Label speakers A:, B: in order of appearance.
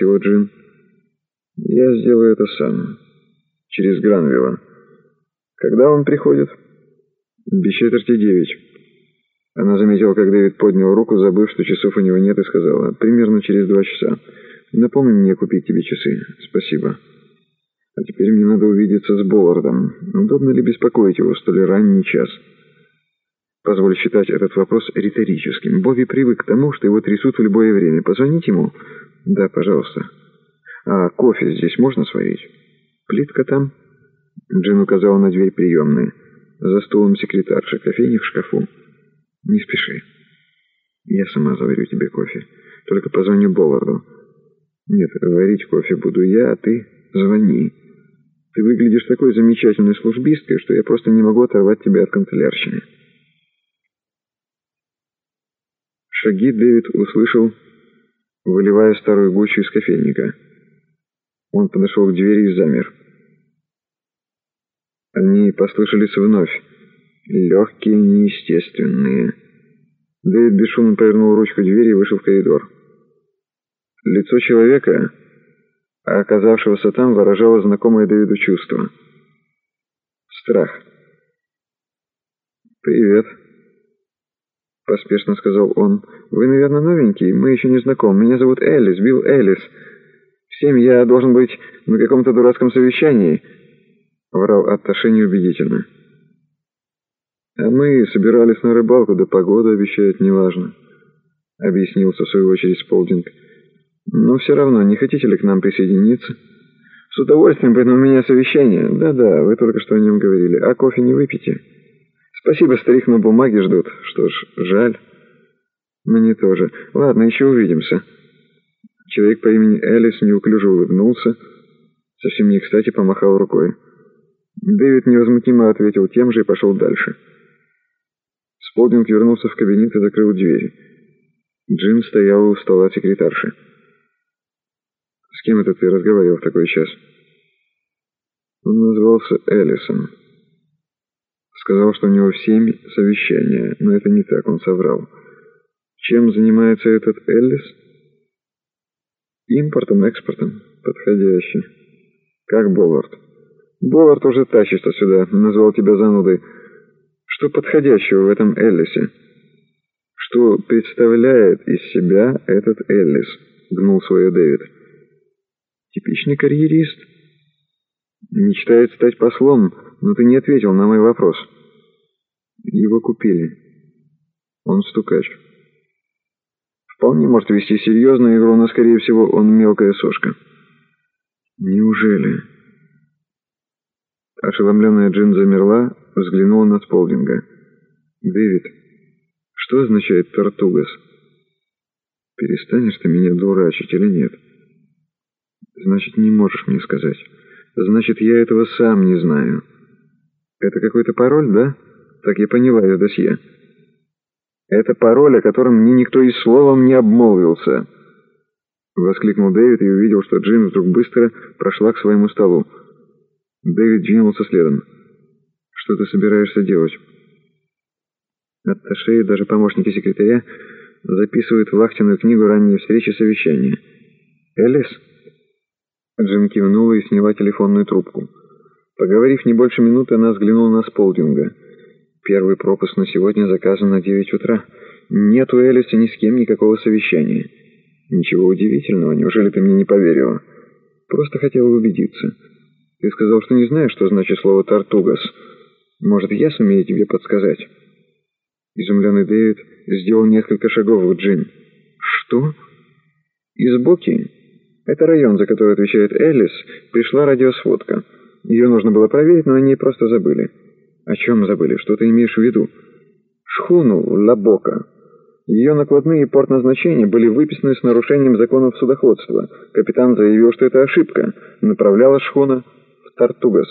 A: его, Джин?» «Я сделаю это сам. Через Гранвилла. Когда он приходит?» «Без четверти девять». Она заметила, как Дэвид поднял руку, забыв, что часов у него нет, и сказала, «Примерно через два часа. Напомни мне купить тебе часы. Спасибо. А теперь мне надо увидеться с Боллардом. Удобно ли беспокоить его в столь ранний час?» Позволь считать этот вопрос риторическим. Бобби привык к тому, что его трясут в любое время. Позвонить ему? Да, пожалуйста. А кофе здесь можно сварить? Плитка там? Джин указал на дверь приемной. За стулом секретарша, кофейник в шкафу. Не спеши. Я сама заварю тебе кофе. Только позвоню Болларду. Нет, варить кофе буду я, а ты звони. Ты выглядишь такой замечательной службисткой, что я просто не могу оторвать тебя от канцелярщины. Шаги Дэвид услышал, выливая старую гущу из кофейника. Он подошел к двери и замер. Они послышались вновь, легкие, неестественные. Дэвид бесшумно повернул ручку двери и вышел в коридор. Лицо человека, оказавшегося там, выражало знакомое Дэвиду чувство. Страх. «Привет», — поспешно сказал он. «Вы, наверное, новенький? Мы еще не знакомы. Меня зовут Элис, Билл Элис. В семь я должен быть на каком-то дурацком совещании». Врал Атташе неубедительно. «А мы собирались на рыбалку, да погода обещает неважно», — объяснился в свою очередь Сполдинг. «Но все равно, не хотите ли к нам присоединиться?» «С удовольствием, но у меня совещание. Да-да, вы только что о нем говорили. А кофе не выпьете?» «Спасибо, старик, но бумаги ждут. Что ж, жаль». «Мне тоже. Ладно, еще увидимся». Человек по имени Элис неуклюже улыбнулся, совсем не кстати помахал рукой. Дэвид невозмутимо ответил тем же и пошел дальше. Сполдинг вернулся в кабинет и закрыл дверь. Джин стоял у стола секретарши. «С кем это ты разговаривал в такой час?» Он назвался Эллисон. Сказал, что у него в семь совещания, но это не так, он соврал. Чем занимается этот Эллис? Импортом, экспортом. Подходящий. Как Боллард. Боллард уже тащится сюда, назвал тебя занудой. Что подходящего в этом Эллисе? Что представляет из себя этот Эллис? Гнул свое Дэвид. Типичный карьерист. Мечтает стать послом, но ты не ответил на мой вопрос. Его купили. Он стукач. Вполне может вести серьезную игру, но, скорее всего, он мелкая сошка. Неужели? Ошеломленная Джин замерла, взглянула на Сполдинга. «Дэвид, что означает «тортугас»? Перестанешь ты меня дурачить или нет? Значит, не можешь мне сказать. Значит, я этого сам не знаю. Это какой-то пароль, да? Так я поняла ее досье. Это пароль, о котором мне никто и словом не обмолвился. Воскликнул Дэвид и увидел, что Джин вдруг быстро прошла к своему столу. Дэвид двинулся следом. «Что ты собираешься делать?» Атташе и даже помощники секретаря записывают в вахтенную книгу ранние встречи совещания. «Элис?» Джин кивнула и сняла телефонную трубку. Поговорив не больше минуты, она взглянула на Сполдинга. «Первый пропуск на сегодня заказан на девять утра. Нет у Элиса ни с кем никакого совещания». «Ничего удивительного, неужели ты мне не поверила?» «Просто хотела убедиться». Ты сказал, что не знаешь, что значит слово «тартугас». Может, я сумею тебе подсказать?» Изумленный Дэвид сделал несколько шагов в Джин. «Что?» «Из Боки. Это район, за который отвечает Элис. Пришла радиосводка. Ее нужно было проверить, но они просто забыли». «О чем забыли? Что ты имеешь в виду?» «Шхуну Лабока. Ее накладные портназначения были выписаны с нарушением законов судоходства. Капитан заявил, что это ошибка. Направляла шхуна Тартугас.